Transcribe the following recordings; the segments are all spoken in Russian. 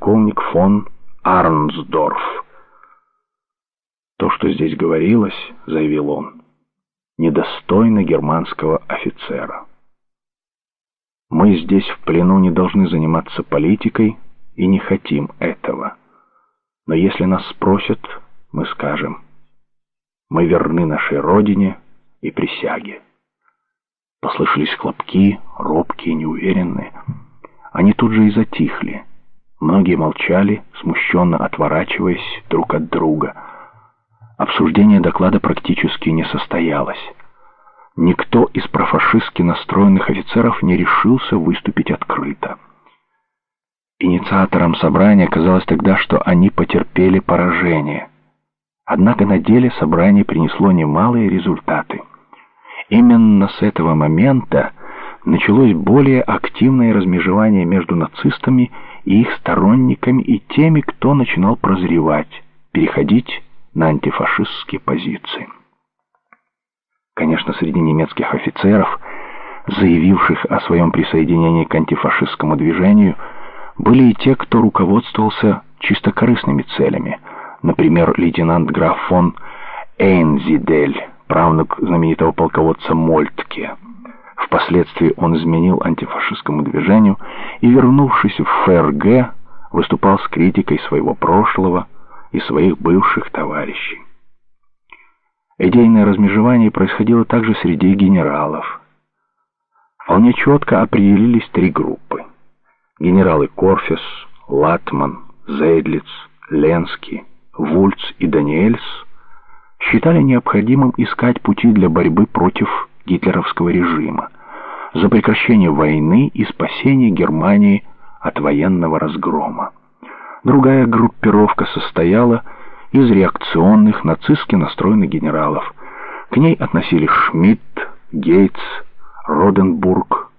полковник фон Арнсдорф. «То, что здесь говорилось, — заявил он, — недостойно германского офицера. Мы здесь в плену не должны заниматься политикой и не хотим этого. Но если нас спросят, мы скажем, мы верны нашей родине и присяге». Послышались хлопки, робкие, неуверенные. Они тут же и затихли. Многие молчали, смущенно отворачиваясь друг от друга. Обсуждение доклада практически не состоялось. Никто из профашистски настроенных офицеров не решился выступить открыто. Инициаторам собрания казалось тогда, что они потерпели поражение. Однако на деле собрание принесло немалые результаты. Именно с этого момента началось более активное размежевание между нацистами и их сторонниками и теми, кто начинал прозревать, переходить на антифашистские позиции. Конечно, среди немецких офицеров, заявивших о своем присоединении к антифашистскому движению, были и те, кто руководствовался чисто корыстными целями, например, лейтенант граф фон Эйнзидель, правнук знаменитого полководца Мольтке. Впоследствии он изменил антифашистскому движению и, вернувшись в ФРГ, выступал с критикой своего прошлого и своих бывших товарищей. Идейное размежевание происходило также среди генералов. Вполне четко определились три группы. Генералы Корфес, Латман, Зейдлиц, Ленский, Вульц и Даниэльс – считали необходимым искать пути для борьбы против гитлеровского режима, за прекращение войны и спасение Германии от военного разгрома. Другая группировка состояла из реакционных нацистски настроенных генералов. К ней относились Шмидт, Гейтс, Роденбург,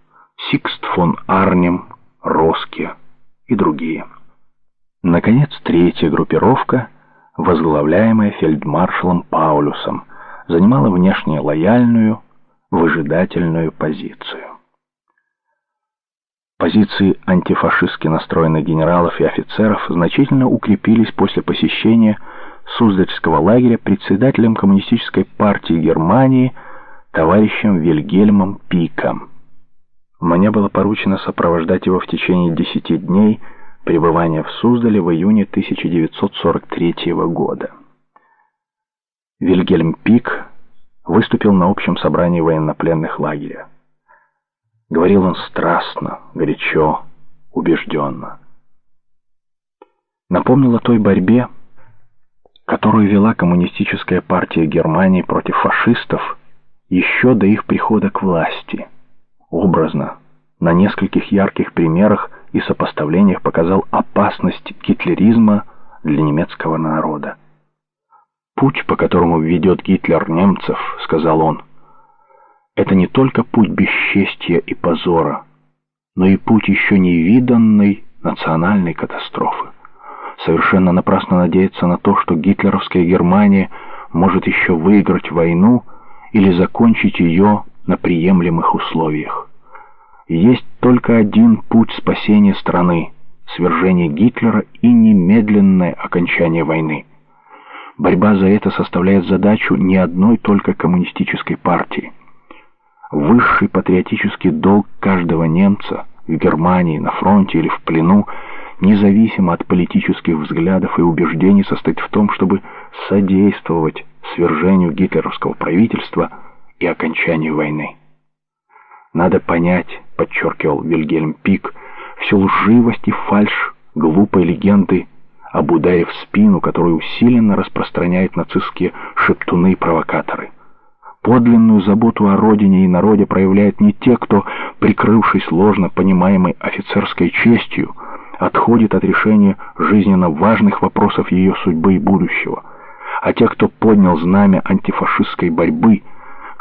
Сикст фон Арнем, Роске и другие. Наконец, третья группировка – возглавляемая фельдмаршалом Паулюсом, занимала внешне лояльную, выжидательную позицию. Позиции антифашистски настроенных генералов и офицеров значительно укрепились после посещения Суздальского лагеря председателем Коммунистической партии Германии товарищем Вильгельмом Пиком. Мне было поручено сопровождать его в течение десяти дней пребывания в Суздале в июне 1943 года. Вильгельм Пик выступил на общем собрании военнопленных лагеря. Говорил он страстно, горячо, убежденно. Напомнил о той борьбе, которую вела коммунистическая партия Германии против фашистов еще до их прихода к власти. Образно, на нескольких ярких примерах и сопоставлениях показал опасность гитлеризма для немецкого народа. «Путь, по которому ведет Гитлер немцев, — сказал он, — это не только путь бесчестия и позора, но и путь еще невиданной национальной катастрофы. Совершенно напрасно надеяться на то, что гитлеровская Германия может еще выиграть войну или закончить ее на приемлемых условиях. Есть только один путь спасения страны — свержение Гитлера и немедленное окончание войны. Борьба за это составляет задачу не одной только коммунистической партии. Высший патриотический долг каждого немца в Германии, на фронте или в плену, независимо от политических взглядов и убеждений, состоит в том, чтобы содействовать свержению гитлеровского правительства и окончанию войны. Надо понять, подчеркивал Вильгельм Пик, всю лживость и фальшь глупой легенды об ударе в спину, которую усиленно распространяют нацистские шептуны и провокаторы. Подлинную заботу о родине и народе проявляют не те, кто, прикрывшись ложно понимаемой офицерской честью, отходит от решения жизненно важных вопросов ее судьбы и будущего, а те, кто поднял знамя антифашистской борьбы –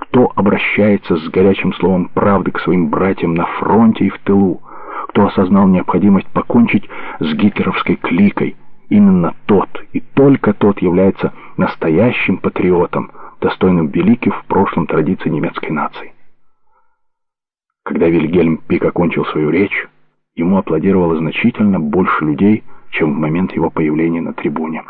кто обращается с горячим словом правды к своим братьям на фронте и в тылу, кто осознал необходимость покончить с гитлеровской кликой, именно тот и только тот является настоящим патриотом, достойным великих в прошлом традиций немецкой нации. Когда Вильгельм Пик окончил свою речь, ему аплодировало значительно больше людей, чем в момент его появления на трибуне.